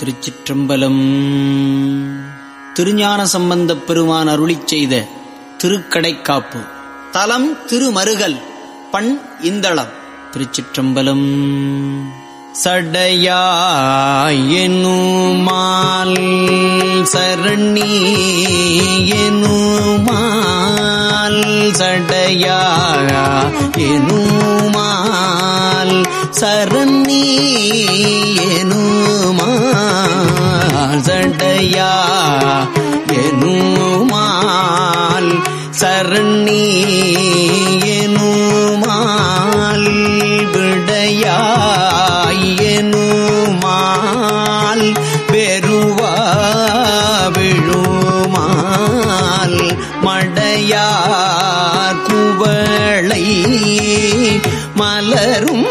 திருச்சிற்றம்பலம். திருஞான சம்பந்தப் பெருமான் அருளி செய்த திருக்கடைக்காப்பு. தலம் திருமருகல் பண் இந்தளம். திருச்சிற்றம்பலம். சடையாயனுமால் சரணி எனுமால் சடையா எனுமால் சரணி எனும் சடையா எனுமால் சரணி எனுமால் விடையாய் எனுமால் பெருவா விழுமால் மடையார் குவளை மலரும்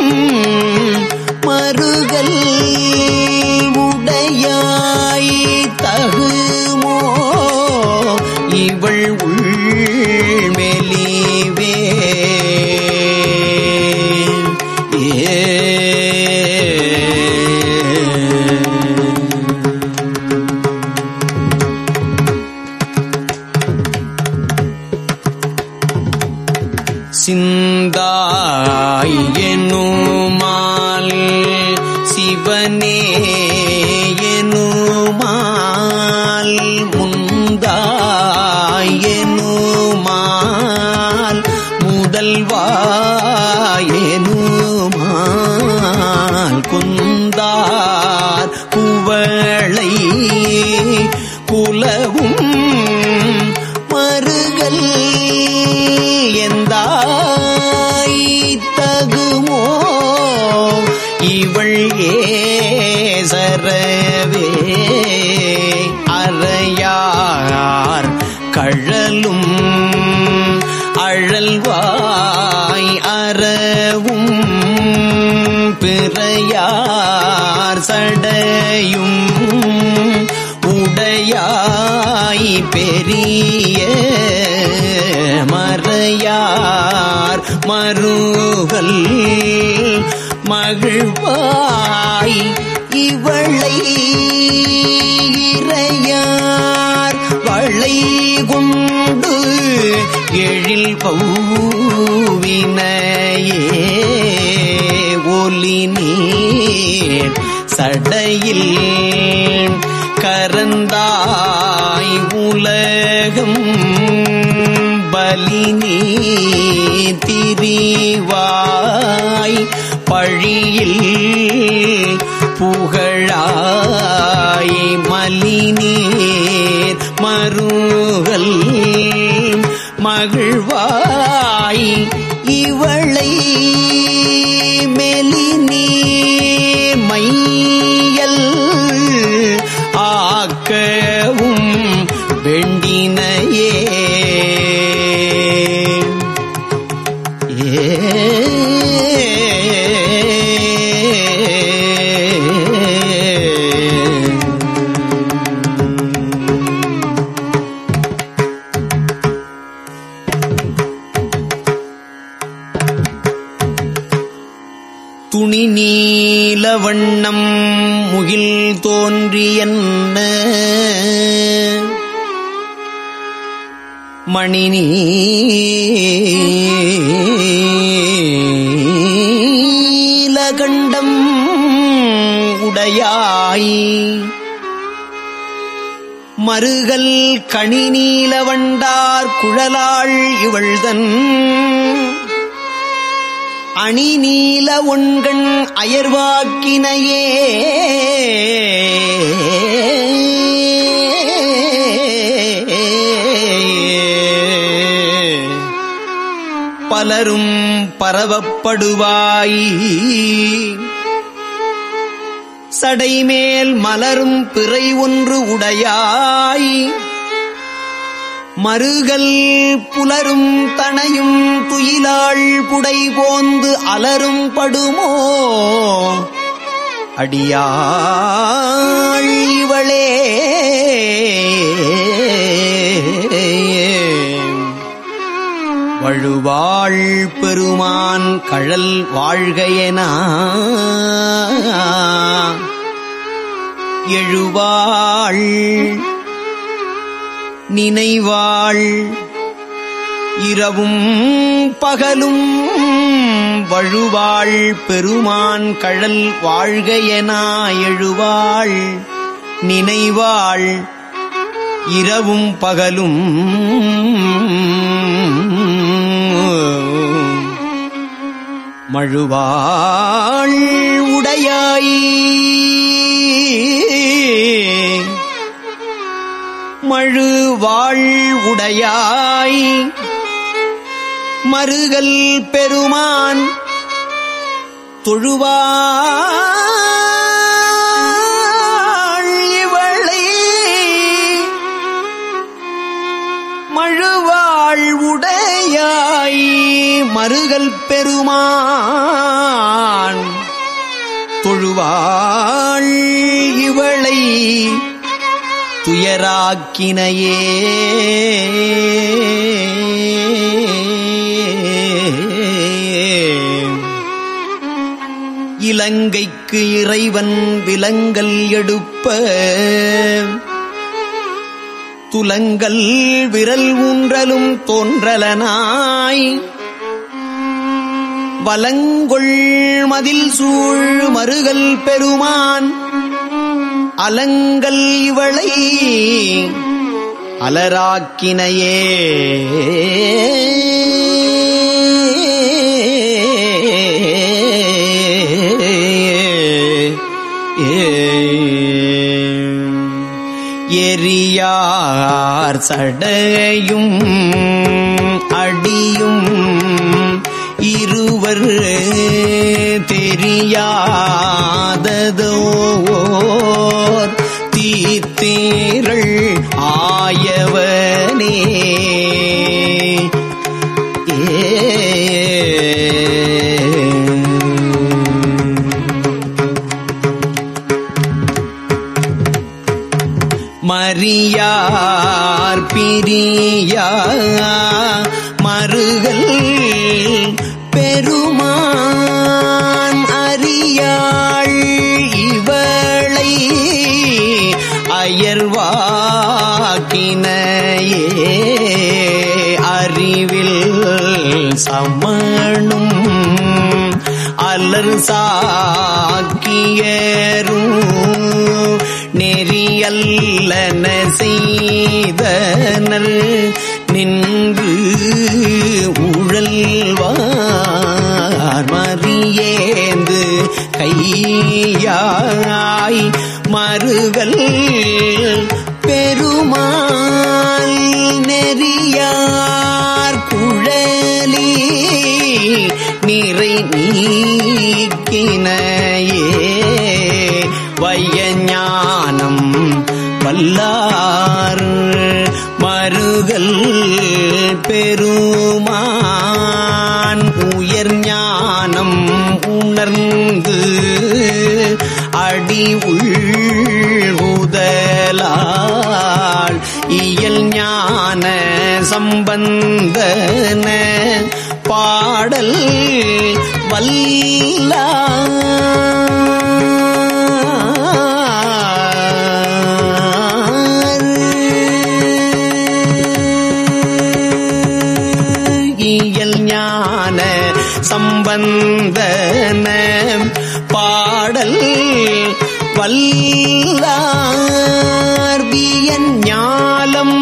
முதல்வாய் அழல்வாய் அறவும் பிறையார் சடையும் உடையாய் பெரிய மறையார் மருகல் மகிழ்வ எழில் பௌவினையே ஒலி நீர் சடையில் கரந்தாய் உலகம் பலினி திரிவாய் பழியில் புகழாய் மலினீர் மறு மகிழ்வாய் துணி நீல வண்ணம் முகில் தோன்றியன்ன மணி நீலகண்டம் உடையாய். மருகல் கணி நீலவண்டார் குழலாள் இவள்தன். அணி நீல உண்கண் அயர்வாக்கினையே. பலரும் பரவப்படுவாய். சடைமேல் மலரும் பிறை ஒன்று உடையாய். மருகல் புலரும் தனையும் துயிலாள் புடை போந்து அலரும் படுமோ? அடியாள் இவளே. வழுவாள் பெருமான் கழல் வாழ்கையனா? எழுவாள் நினைவாள். இரவும் பகலும் வழுவாள். பெருமான் கழல் வாழ்க என எழுவாள். நினைவாள். இரவும் பகலும் மழுவாள் உடையாய். மழு வாழ்வுடையாய். மருகல் பெருமான் தொழுவாள் இவளை. மழுவாழ்வுடையாய் உடையாய் மருகல் பெருமான் தொழுவாள் இவளை. துயராக்கினையே இலங்கைக்கு இறைவன் விலங்கல் எடுப்ப. துலங்கல் விரல் ஊன்றலும் தோன்றலனாய். வலங்கொள் மதில் சூழ் மருகல் பெருமான். அலங்கல் இவளை அலராக்கினையே. எரியார் சடையும் அடியும் இருவர் தெரியாததோர் பெருமான் அறியாள் இவளை அயர்வாக்கினையே அறிவில் சமணும் அலர் சாக்கியரும் நெறியல்லன செய்தனர். நின்று உழல்வார் மறியேந்து கையாய் மறுகள் பெருமாள் நெறியார் குழலி நிறை நீக்கினையே. வையஞானம் வல்லா பெருமான் உயர் ஞானம் உணர்ந்து அடி உதலால் இயல் ஞான சம்பந்தன பாடல் வல்லா. வந்தன பாடல் வல்லார் வியன் ஞாலம்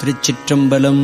திருச்சிற்றம்பலம்